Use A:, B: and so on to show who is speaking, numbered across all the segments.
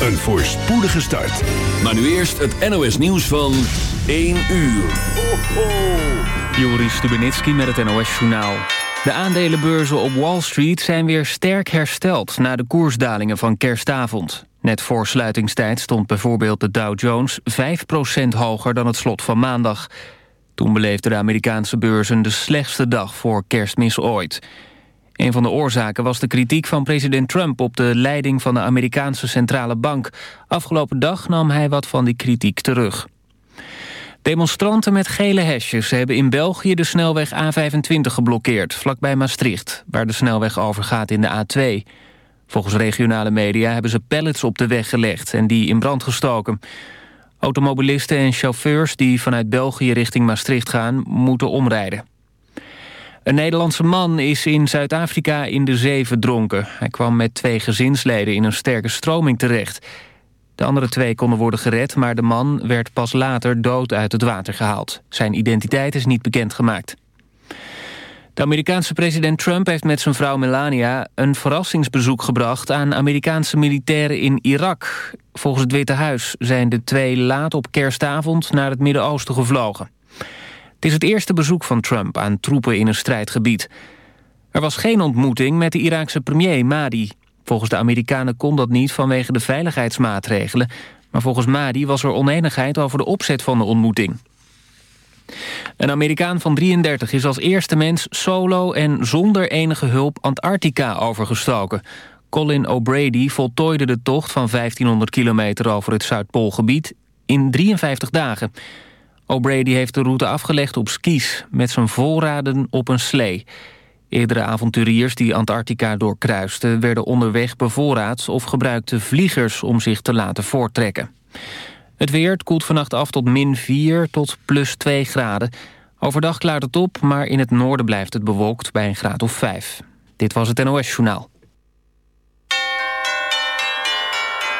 A: een voorspoedige start.
B: Maar nu eerst het NOS nieuws van 1 uur.
C: Joris Stubenitski met het NOS-journaal. De aandelenbeurzen op Wall Street zijn weer sterk hersteld... na de koersdalingen van kerstavond. Net voor sluitingstijd stond bijvoorbeeld de Dow Jones 5% hoger dan het slot van maandag. Toen beleefden de Amerikaanse beurzen de slechtste dag voor kerstmis ooit. Een van de oorzaken was de kritiek van president Trump... op de leiding van de Amerikaanse Centrale Bank. Afgelopen dag nam hij wat van die kritiek terug. Demonstranten met gele hesjes hebben in België de snelweg A25 geblokkeerd... vlakbij Maastricht, waar de snelweg overgaat in de A2. Volgens regionale media hebben ze pallets op de weg gelegd... en die in brand gestoken. Automobilisten en chauffeurs die vanuit België richting Maastricht gaan... moeten omrijden. Een Nederlandse man is in Zuid-Afrika in de zee verdronken. Hij kwam met twee gezinsleden in een sterke stroming terecht. De andere twee konden worden gered, maar de man werd pas later dood uit het water gehaald. Zijn identiteit is niet bekendgemaakt. De Amerikaanse president Trump heeft met zijn vrouw Melania... een verrassingsbezoek gebracht aan Amerikaanse militairen in Irak. Volgens het Witte Huis zijn de twee laat op kerstavond naar het Midden-Oosten gevlogen. Is het eerste bezoek van Trump aan troepen in een strijdgebied. Er was geen ontmoeting met de Iraakse premier Mahdi. Volgens de Amerikanen kon dat niet vanwege de veiligheidsmaatregelen... maar volgens Mahdi was er oneenigheid over de opzet van de ontmoeting. Een Amerikaan van 33 is als eerste mens solo en zonder enige hulp Antarctica overgestoken. Colin O'Brady voltooide de tocht van 1500 kilometer over het Zuidpoolgebied in 53 dagen. O'Brady heeft de route afgelegd op skis met zijn voorraden op een slee. Eerdere avonturiers die Antarctica doorkruisten... werden onderweg bevoorraad of gebruikten vliegers om zich te laten voortrekken. Het weer koelt vannacht af tot min 4 tot plus 2 graden. Overdag klaart het op, maar in het noorden blijft het bewolkt bij een graad of 5. Dit was het NOS Journaal.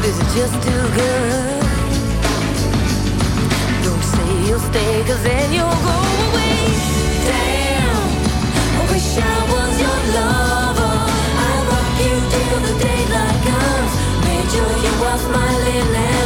D: road is just too good. Don't say you'll stay, cause then you'll go away. Damn, I wish I was your lover. I rock you till the daylight comes. Made sure you was my
B: lily.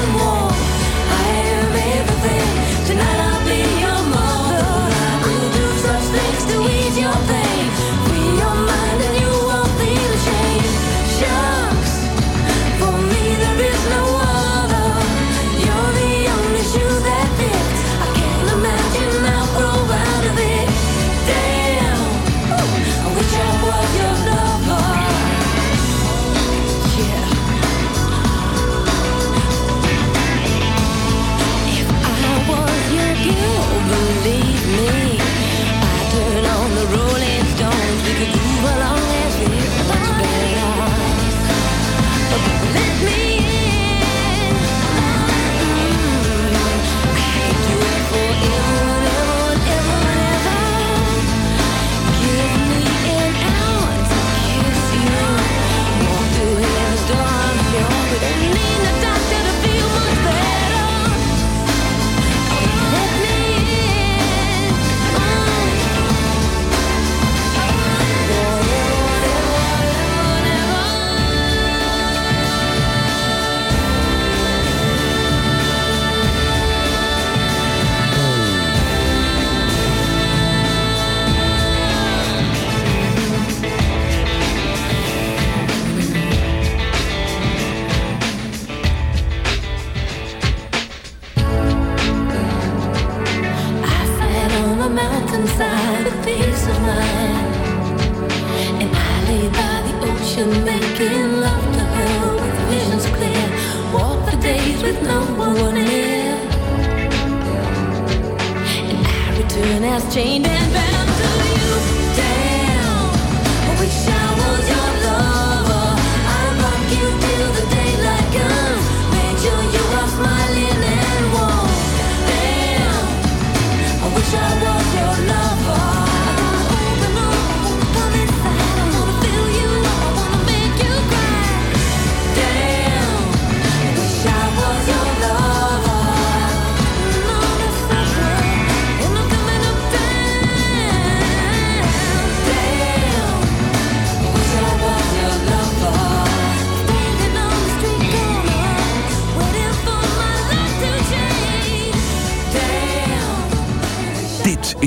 B: rolling.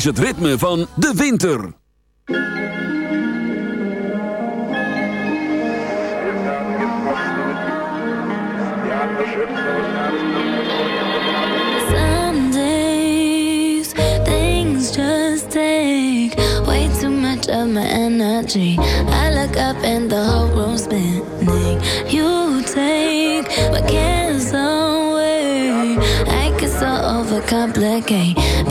B: het ritme van de winter.
D: Sundays, things just take way too much of my energy. I look up and the whole room's spinning. You take my cares away. I get so overcomplicate.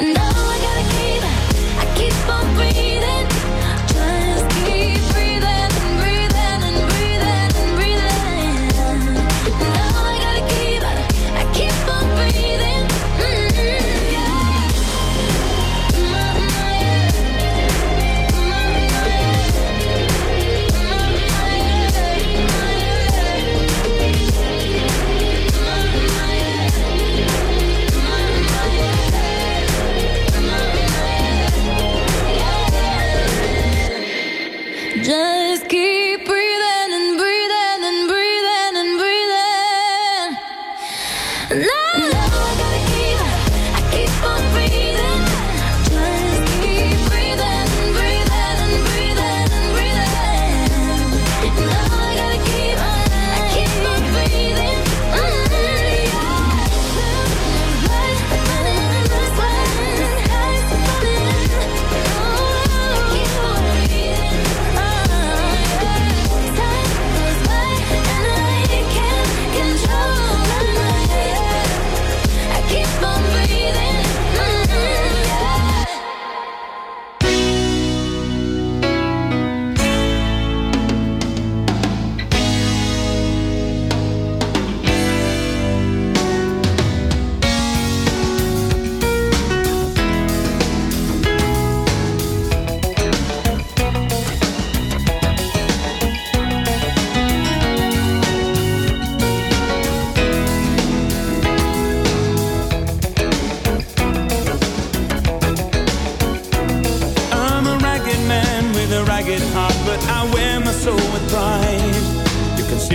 D: And I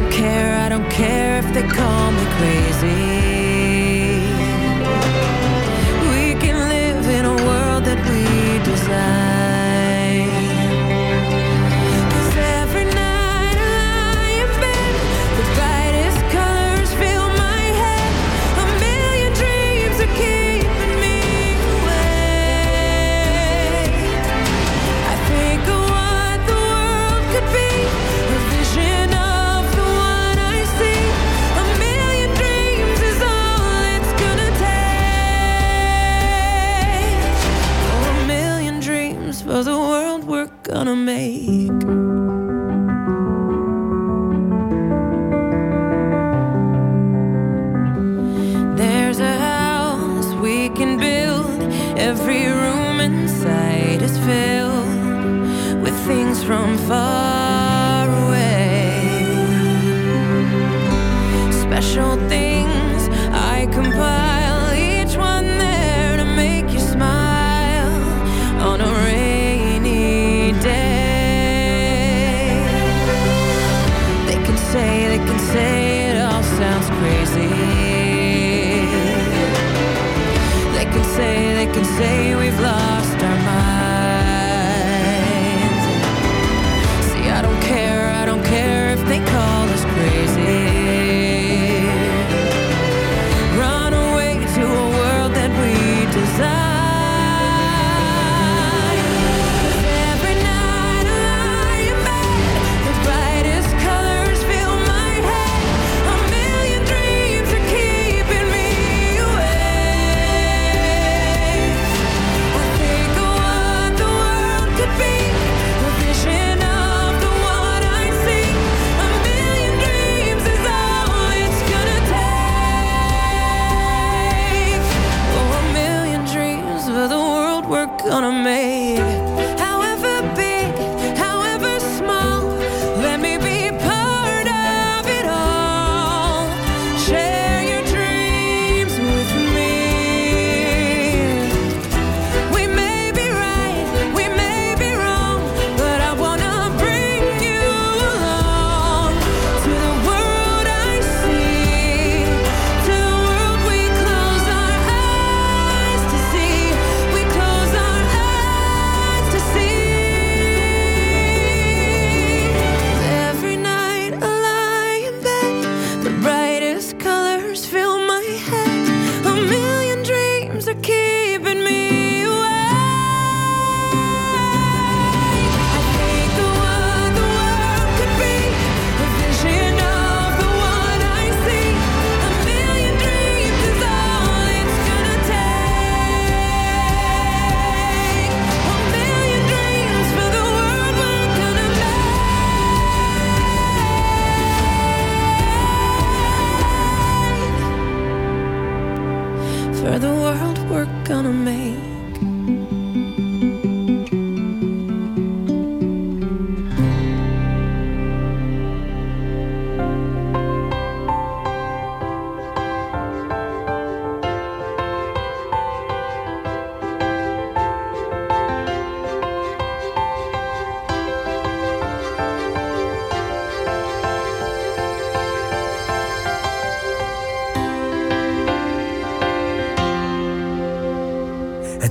E: don't care, I don't care if they call me crazy. We can
F: live in a world that we desire. gonna make.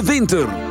G: de
B: winter.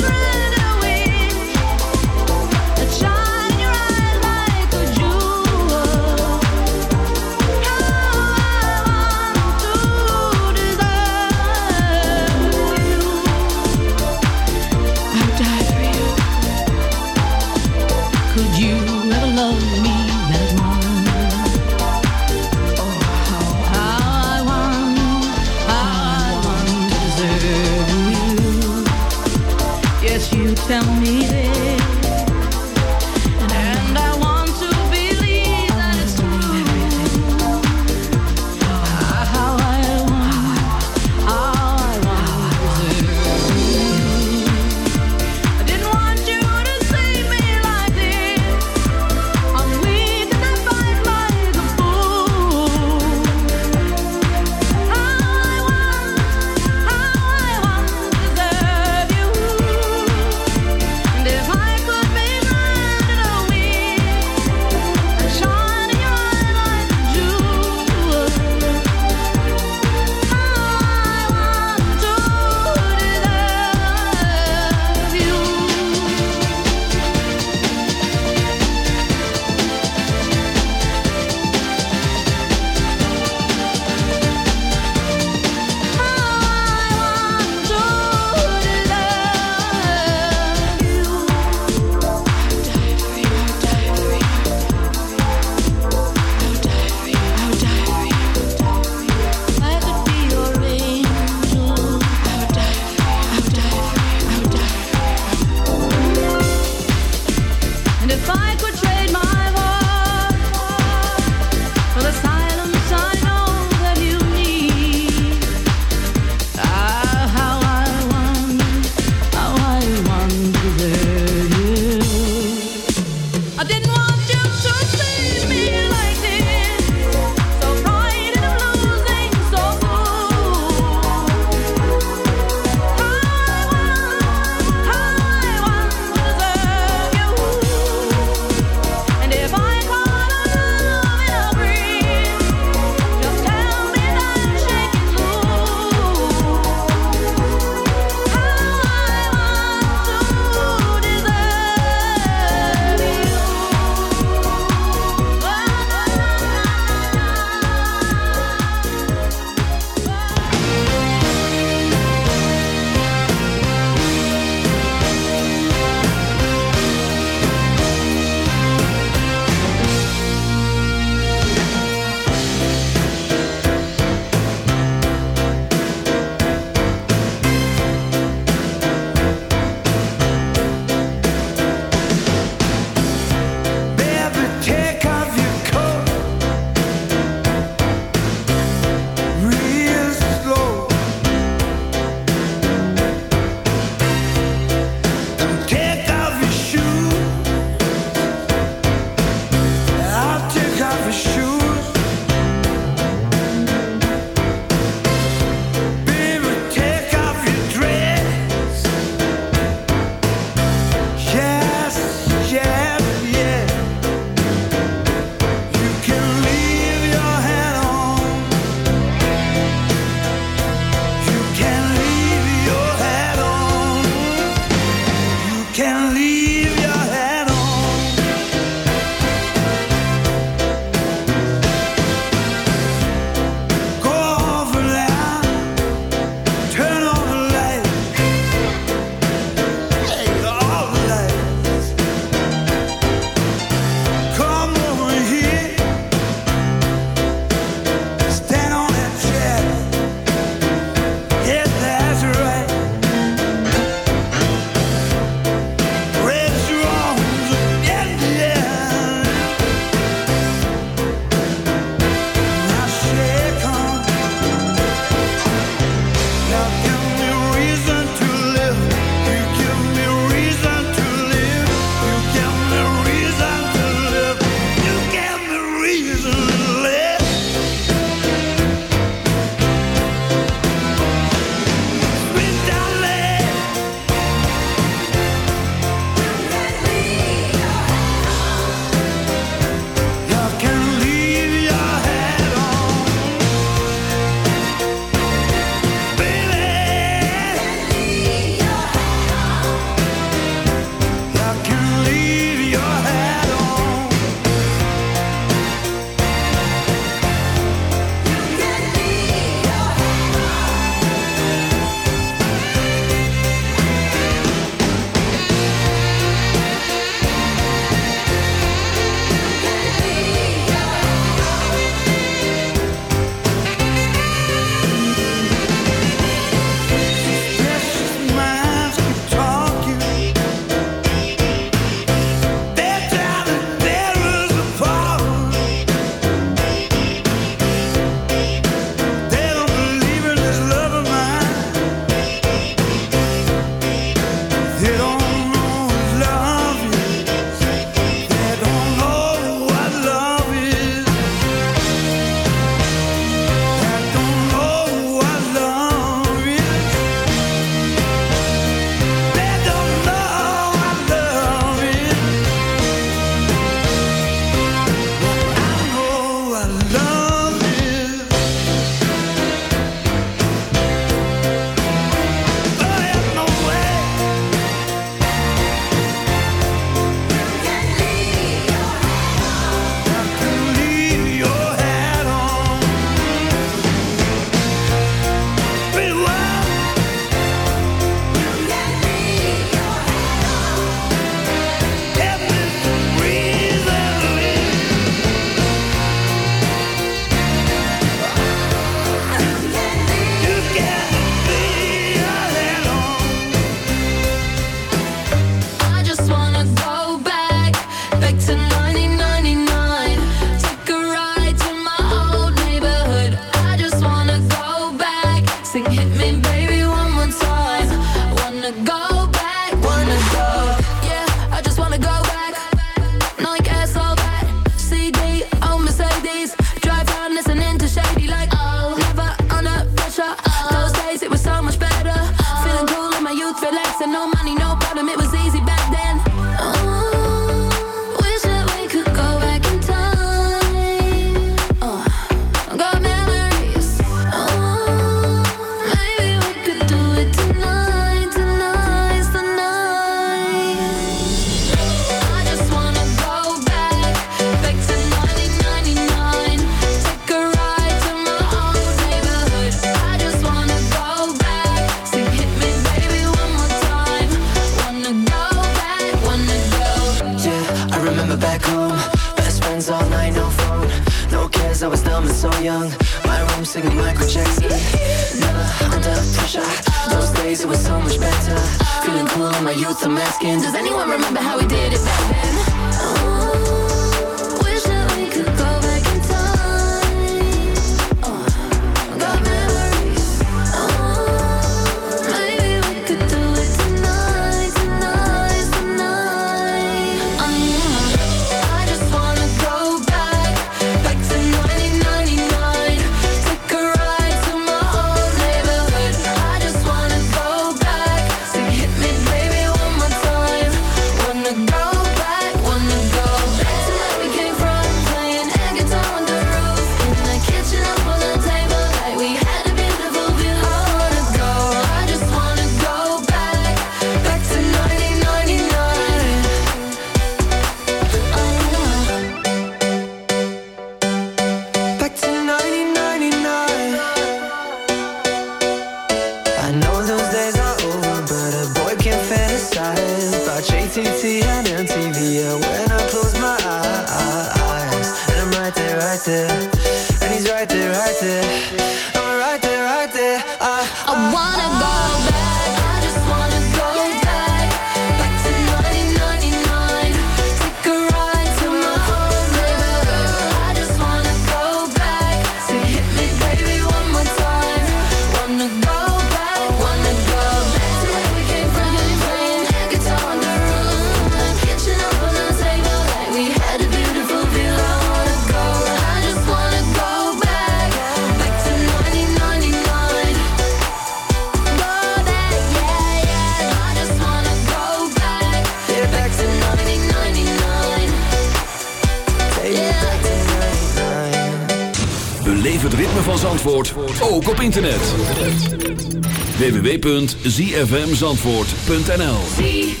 H: www.zfmzandvoort.nl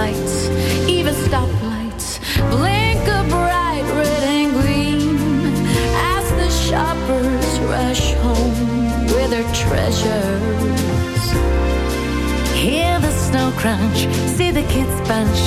F: lights, even stoplights, blink a bright red and green as the shoppers rush home with their treasures. Hear the snow crunch, see the kids bunch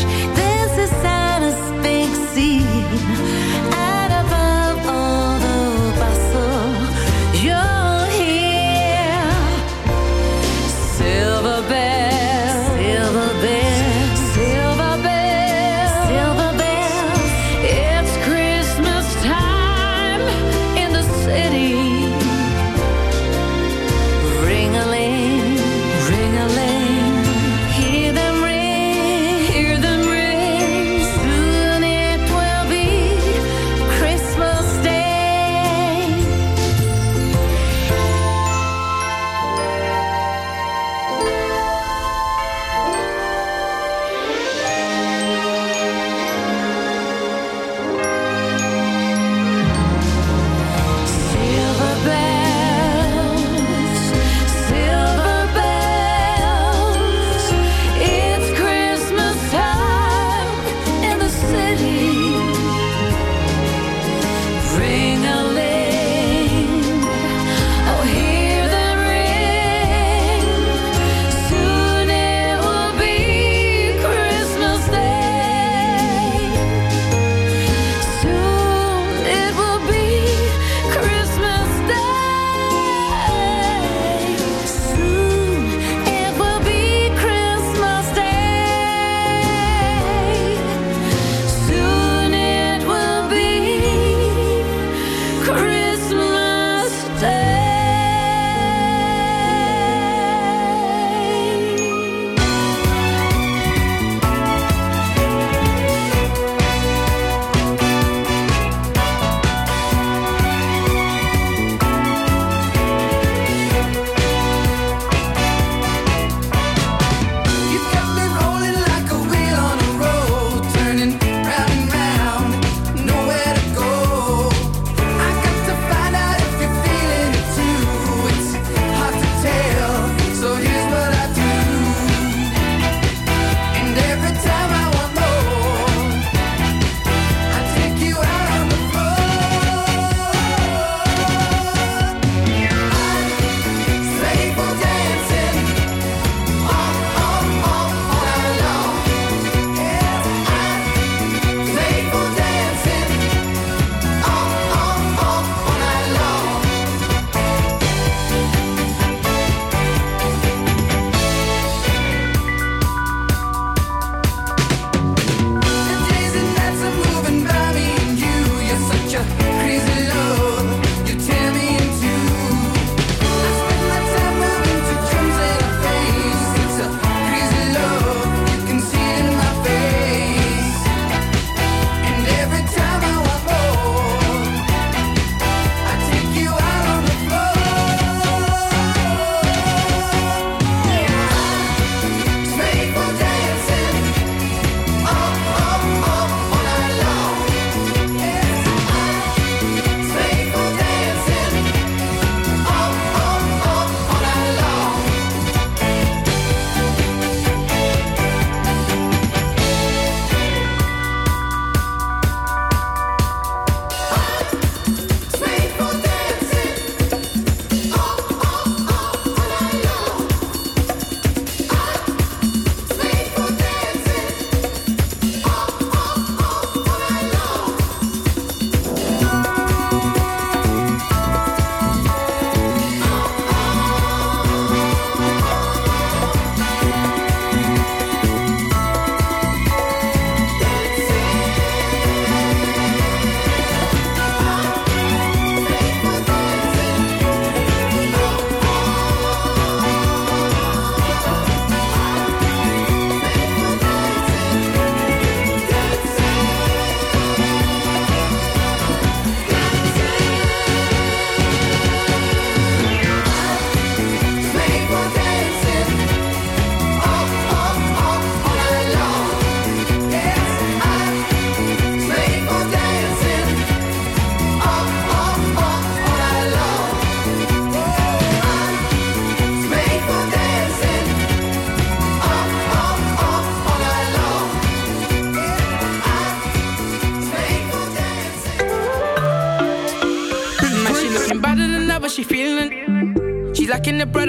I: say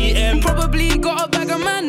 J: DM.
I: Probably got a bag of man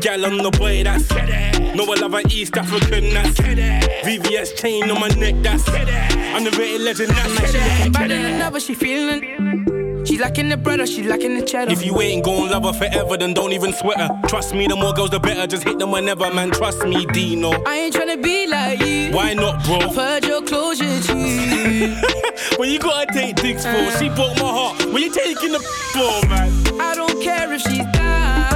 J: Gal on the boy, that's No, I love an East African, that's VVS chain on my neck, that's I'm the rated legend, that's
I: looking better than ever, she feeling. She lacking the bread or she lacking the cheddar.
J: If you ain't gon' love her forever, then don't even sweat her. Trust me, the more girls, the better. Just hit them whenever, man. Trust me, Dino.
I: I ain't tryna be like you.
J: Why not, bro?
I: I've heard your closure, G.
J: when you gotta take dicks for, she broke my heart. When you taking the for, man?
I: I don't care if she's down.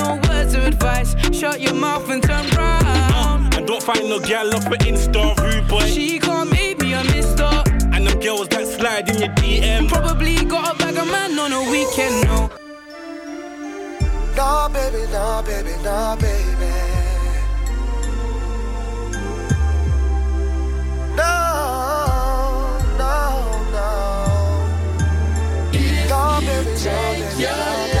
I: words of advice. Shut your mouth and turn round.
J: Uh, and don't find no gal off an Insta rude boy.
I: She can't make me a mister.
J: And them girls that slide in your DM.
I: Probably got a bag of man on a weekend, no.
H: No, baby, no, baby, no, baby. No, no, no. No, baby, no, baby, no, baby.